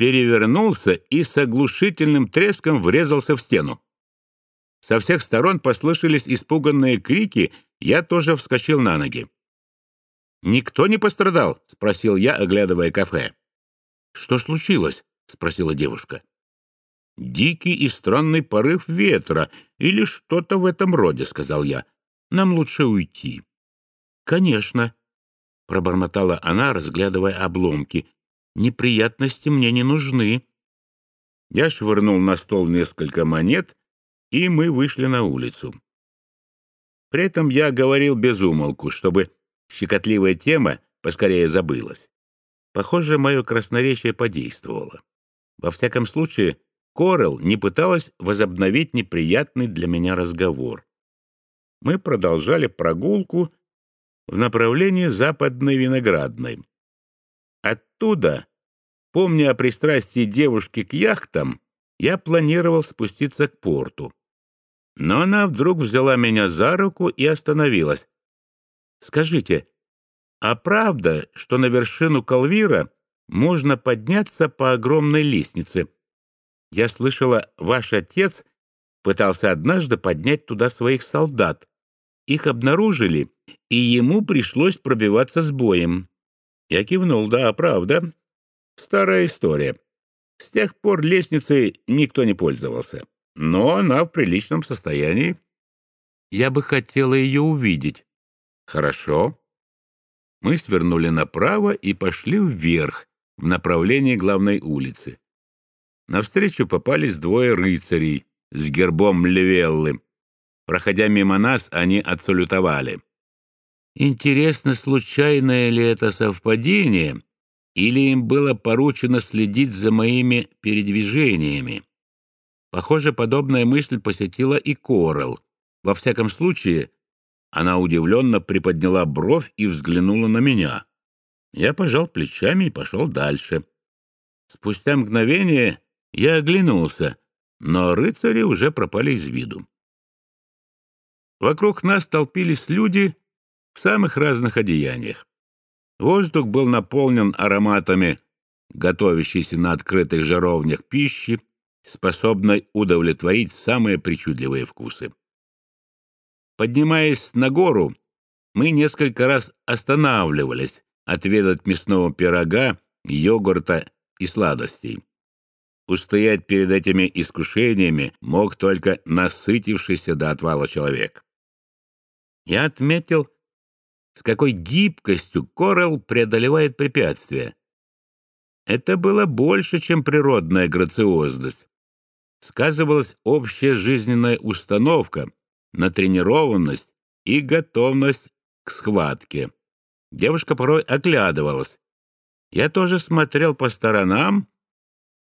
перевернулся и с оглушительным треском врезался в стену. Со всех сторон послышались испуганные крики, я тоже вскочил на ноги. «Никто не пострадал?» — спросил я, оглядывая кафе. «Что случилось?» — спросила девушка. «Дикий и странный порыв ветра или что-то в этом роде», — сказал я. «Нам лучше уйти». «Конечно», — пробормотала она, разглядывая обломки. «Неприятности мне не нужны». Я швырнул на стол несколько монет, и мы вышли на улицу. При этом я говорил без умолку, чтобы щекотливая тема поскорее забылась. Похоже, мое красноречие подействовало. Во всяком случае, Корел не пыталась возобновить неприятный для меня разговор. Мы продолжали прогулку в направлении западной виноградной. Оттуда, помня о пристрастии девушки к яхтам, я планировал спуститься к порту. Но она вдруг взяла меня за руку и остановилась. «Скажите, а правда, что на вершину Калвира можно подняться по огромной лестнице?» Я слышала, ваш отец пытался однажды поднять туда своих солдат. Их обнаружили, и ему пришлось пробиваться с боем. Я кивнул, да, правда. Старая история. С тех пор лестницей никто не пользовался. Но она в приличном состоянии. Я бы хотела ее увидеть. Хорошо. Мы свернули направо и пошли вверх, в направлении главной улицы. Навстречу попались двое рыцарей с гербом Левеллы. Проходя мимо нас, они отсалютовали. Интересно, случайное ли это совпадение, или им было поручено следить за моими передвижениями? Похоже, подобная мысль посетила и Корел. Во всяком случае, она удивленно приподняла бровь и взглянула на меня. Я пожал плечами и пошел дальше. Спустя мгновение я оглянулся, но рыцари уже пропали из виду. Вокруг нас толпились люди в самых разных одеяниях. Воздух был наполнен ароматами, готовящейся на открытых жаровнях пищи, способной удовлетворить самые причудливые вкусы. Поднимаясь на гору, мы несколько раз останавливались отведать мясного пирога, йогурта и сладостей. Устоять перед этими искушениями мог только насытившийся до отвала человек. Я отметил, с какой гибкостью Корел преодолевает препятствия. Это было больше, чем природная грациозность. Сказывалась общая жизненная установка, натренированность и готовность к схватке. Девушка порой оглядывалась. Я тоже смотрел по сторонам,